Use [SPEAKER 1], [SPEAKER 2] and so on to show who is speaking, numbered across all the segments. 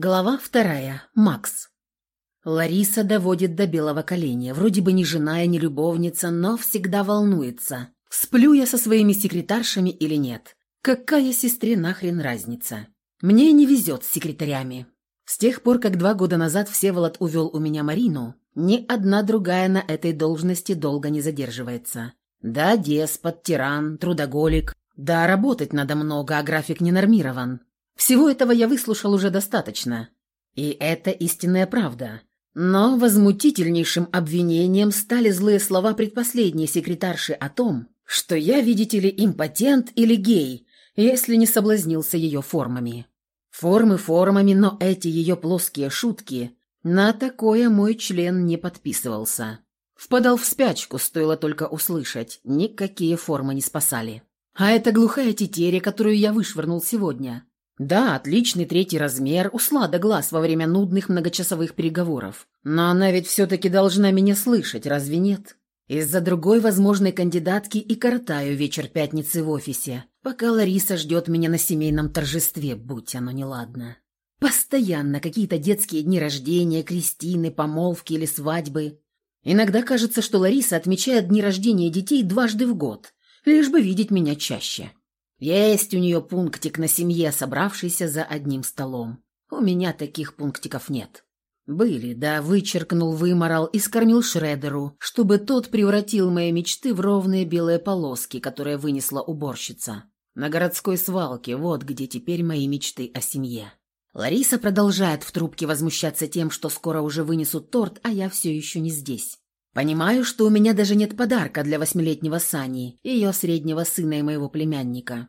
[SPEAKER 1] Глава вторая. Макс. Лариса доводит до белого коленя. Вроде бы не жена и не любовница, но всегда волнуется. Сплю я со своими секретаршами или нет. Какая сестре нахрен разница? Мне не везет с секретарями. С тех пор, как два года назад Всеволод увел у меня Марину, ни одна другая на этой должности долго не задерживается. Да, деспот, тиран, трудоголик. Да, работать надо много, а график не нормирован. Всего этого я выслушал уже достаточно. И это истинная правда. Но возмутительнейшим обвинением стали злые слова предпоследней секретарши о том, что я, видите ли, импотент или гей, если не соблазнился ее формами. Формы формами, но эти ее плоские шутки, на такое мой член не подписывался. Впадал в спячку, стоило только услышать, никакие формы не спасали. А эта глухая тетеря, которую я вышвырнул сегодня, да, отличный третий размер, услада глаз во время нудных многочасовых переговоров. Но она ведь все-таки должна меня слышать, разве нет? Из-за другой возможной кандидатки и коротаю вечер пятницы в офисе, пока Лариса ждет меня на семейном торжестве, будь оно неладно. Постоянно какие-то детские дни рождения, крестины, помолвки или свадьбы. Иногда кажется, что Лариса отмечает дни рождения детей дважды в год, лишь бы видеть меня чаще. Есть у нее пунктик на семье, собравшийся за одним столом. У меня таких пунктиков нет. Были, да, вычеркнул, выморал и скормил Шредеру, чтобы тот превратил мои мечты в ровные белые полоски, которые вынесла уборщица. На городской свалке, вот где теперь мои мечты о семье. Лариса продолжает в трубке возмущаться тем, что скоро уже вынесут торт, а я все еще не здесь. Понимаю, что у меня даже нет подарка для восьмилетнего Сани, ее среднего сына и моего племянника.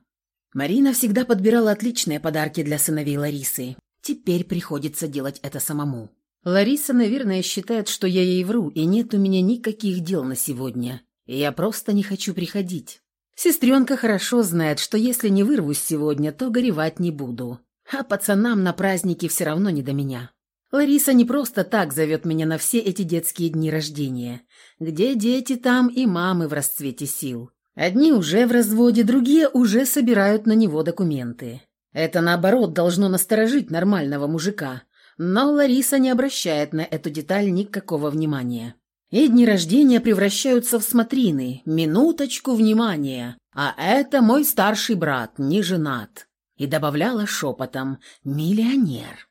[SPEAKER 1] Марина всегда подбирала отличные подарки для сыновей Ларисы. Теперь приходится делать это самому. Лариса, наверное, считает, что я ей вру, и нет у меня никаких дел на сегодня. Я просто не хочу приходить. Сестренка хорошо знает, что если не вырвусь сегодня, то горевать не буду. А пацанам на празднике все равно не до меня. Лариса не просто так зовет меня на все эти детские дни рождения. Где дети, там и мамы в расцвете сил. Одни уже в разводе, другие уже собирают на него документы. Это, наоборот, должно насторожить нормального мужика. Но Лариса не обращает на эту деталь никакого внимания. И дни рождения превращаются в смотрины. Минуточку внимания. А это мой старший брат, не женат. И добавляла шепотом «миллионер».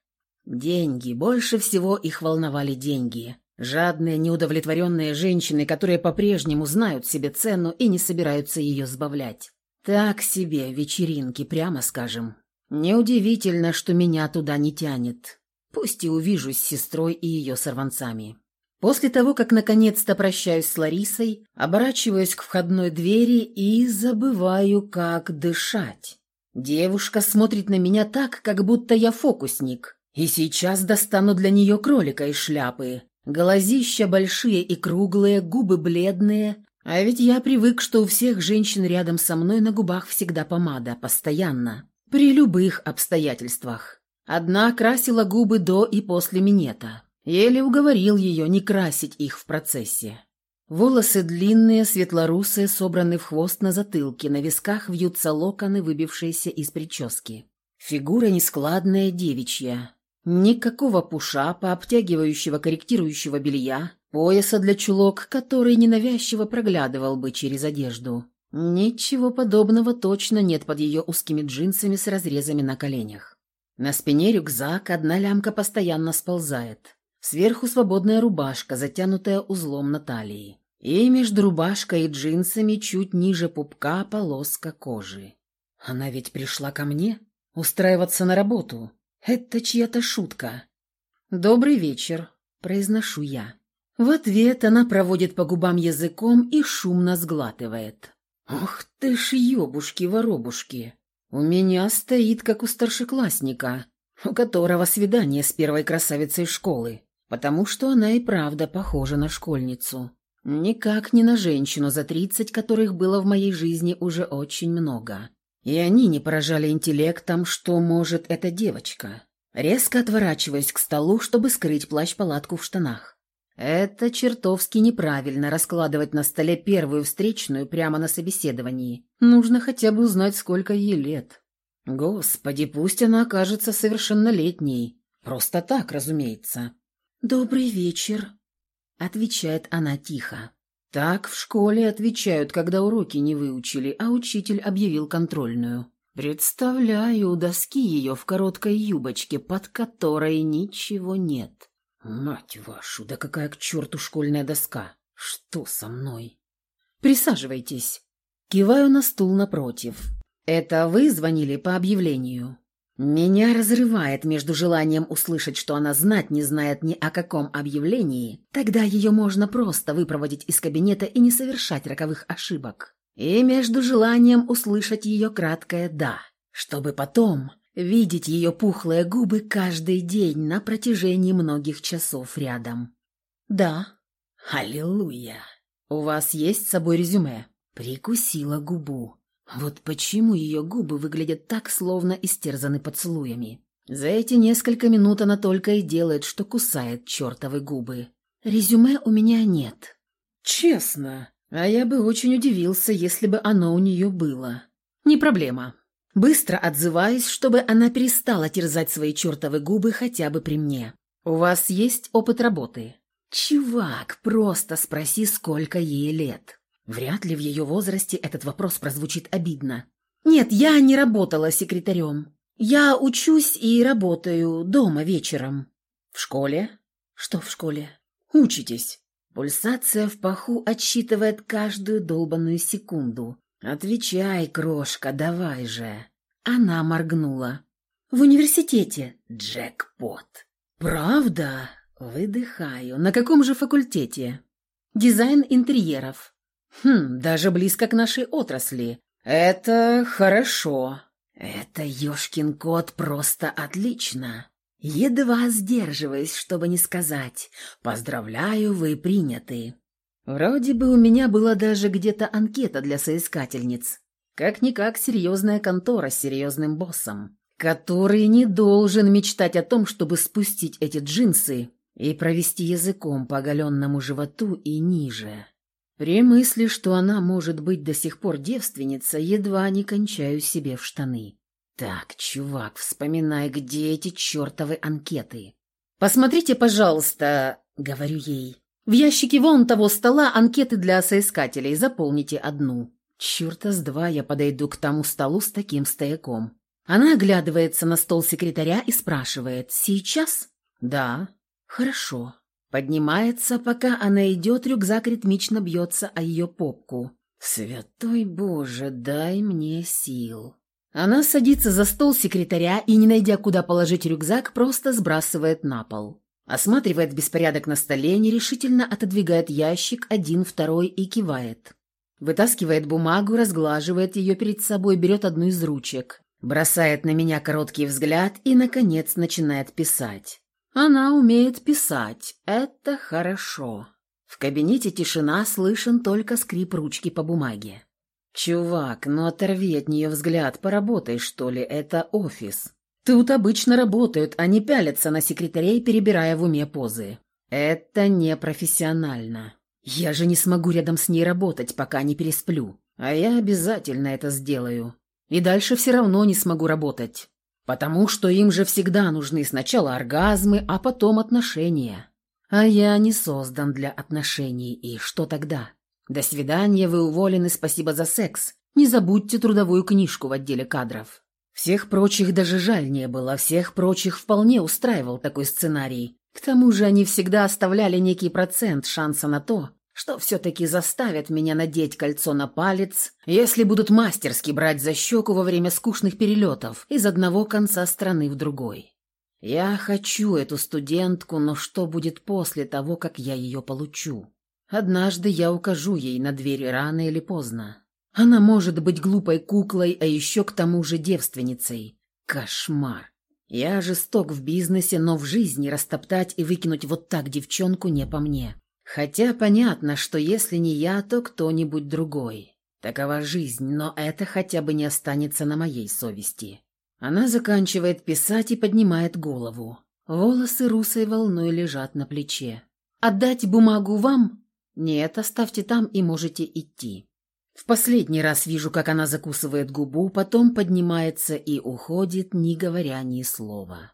[SPEAKER 1] Деньги, больше всего их волновали деньги. Жадные, неудовлетворенные женщины, которые по-прежнему знают себе цену и не собираются ее сбавлять. Так себе вечеринки, прямо скажем. Неудивительно, что меня туда не тянет. Пусть и увижусь с сестрой и ее сорванцами. После того, как наконец-то прощаюсь с Ларисой, оборачиваюсь к входной двери и забываю, как дышать. Девушка смотрит на меня так, как будто я фокусник, и сейчас достану для нее кролика из шляпы. Глазища большие и круглые, губы бледные. А ведь я привык, что у всех женщин рядом со мной на губах всегда помада, постоянно. При любых обстоятельствах. Одна красила губы до и после минета. Еле уговорил ее не красить их в процессе. Волосы длинные, светлорусые, собраны в хвост на затылке, на висках вьются локоны, выбившиеся из прически. Фигура нескладная, девичья. Никакого пушапа, обтягивающего корректирующего белья, пояса для чулок, который ненавязчиво проглядывал бы через одежду. Ничего подобного точно нет под ее узкими джинсами с разрезами на коленях. На спине рюкзак, одна лямка постоянно сползает. Сверху свободная рубашка, затянутая узлом на талии. И между рубашкой и джинсами чуть ниже пупка полоска кожи. Она ведь пришла ко мне устраиваться на работу. Это чья-то шутка. «Добрый вечер», — произношу я. В ответ она проводит по губам языком и шумно сглатывает. «Ох ты ж ёбушки-воробушки! У меня стоит, как у старшеклассника, у которого свидание с первой красавицей школы, потому что она и правда похожа на школьницу. Никак не на женщину за тридцать, которых было в моей жизни уже очень много. И они не поражали интеллектом, что может эта девочка. Резко отворачиваясь к столу, чтобы скрыть плащ-палатку в штанах. Это чертовски неправильно раскладывать на столе первую встречную прямо на собеседовании. Нужно хотя бы узнать, сколько ей лет. Господи, пусть она окажется совершеннолетней. Просто так, разумеется. «Добрый вечер», — отвечает она тихо. Так в школе отвечают, когда уроки не выучили, а учитель объявил контрольную. Представляю у доски ее в короткой юбочке, под которой ничего нет. Мать вашу, да какая к черту школьная доска? Что со мной? Присаживайтесь. Киваю на стул напротив. Это вы звонили по объявлению? Меня разрывает между желанием услышать, что она знать не знает ни о каком объявлении, тогда ее можно просто выпроводить из кабинета и не совершать роковых ошибок, и между желанием услышать ее краткое «да», чтобы потом видеть ее пухлые губы каждый день на протяжении многих часов рядом. «Да». «Аллилуйя! У вас есть с собой резюме?» Прикусила губу. Вот почему ее губы выглядят так, словно истерзаны поцелуями. За эти несколько минут она только и делает, что кусает чертовы губы. Резюме у меня нет. Честно. А я бы очень удивился, если бы оно у нее было. Не проблема. Быстро отзываюсь, чтобы она перестала терзать свои чертовы губы хотя бы при мне. У вас есть опыт работы? Чувак, просто спроси, сколько ей лет. Вряд ли в ее возрасте этот вопрос прозвучит обидно. «Нет, я не работала секретарем. Я учусь и работаю дома вечером». «В школе?» «Что в школе?» «Учитесь». Пульсация в паху отсчитывает каждую долбанную секунду. «Отвечай, крошка, давай же». Она моргнула. «В университете». «Джекпот». «Правда?» Выдыхаю. «На каком же факультете?» «Дизайн интерьеров». Хм, даже близко к нашей отрасли. Это хорошо. Это ёшкин кот просто отлично. Едва сдерживаясь, чтобы не сказать «Поздравляю, вы приняты». Вроде бы у меня была даже где-то анкета для соискательниц. Как-никак серьезная контора с серьезным боссом, который не должен мечтать о том, чтобы спустить эти джинсы и провести языком по оголенному животу и ниже. При мысли, что она может быть до сих пор девственница, едва не кончаю себе в штаны. Так, чувак, вспоминай, где эти чертовы анкеты. «Посмотрите, пожалуйста», — говорю ей. «В ящике вон того стола анкеты для соискателей, заполните одну». Черта с два я подойду к тому столу с таким стояком. Она оглядывается на стол секретаря и спрашивает «Сейчас?» «Да». «Хорошо». Поднимается, пока она идет, рюкзак ритмично бьется о ее попку. «Святой Боже, дай мне сил!» Она садится за стол секретаря и, не найдя куда положить рюкзак, просто сбрасывает на пол. Осматривает беспорядок на столе, нерешительно отодвигает ящик, один, второй и кивает. Вытаскивает бумагу, разглаживает ее перед собой, берет одну из ручек. Бросает на меня короткий взгляд и, наконец, начинает писать. Она умеет писать. Это хорошо. В кабинете тишина, слышен только скрип ручки по бумаге. «Чувак, ну оторви от нее взгляд, поработай, что ли, это офис. Тут обычно работают, а не пялятся на секретарей, перебирая в уме позы. Это непрофессионально. Я же не смогу рядом с ней работать, пока не пересплю. А я обязательно это сделаю. И дальше все равно не смогу работать. Потому что им же всегда нужны сначала оргазмы, а потом отношения. А я не создан для отношений, и что тогда? До свидания, вы уволены, спасибо за секс. Не забудьте трудовую книжку в отделе кадров. Всех прочих даже жаль не было, всех прочих вполне устраивал такой сценарий. К тому же они всегда оставляли некий процент шанса на то, что все-таки заставят меня надеть кольцо на палец, если будут мастерски брать за щеку во время скучных перелетов из одного конца страны в другой. Я хочу эту студентку, но что будет после того, как я ее получу? Однажды я укажу ей на дверь рано или поздно. Она может быть глупой куклой, а еще к тому же девственницей. Кошмар. Я жесток в бизнесе, но в жизни растоптать и выкинуть вот так девчонку не по мне. Хотя понятно, что если не я, то кто-нибудь другой. Такова жизнь, но это хотя бы не останется на моей совести. Она заканчивает писать и поднимает голову. Волосы русой волной лежат на плече. «Отдать бумагу вам?» «Нет, оставьте там и можете идти». В последний раз вижу, как она закусывает губу, потом поднимается и уходит, не говоря ни слова.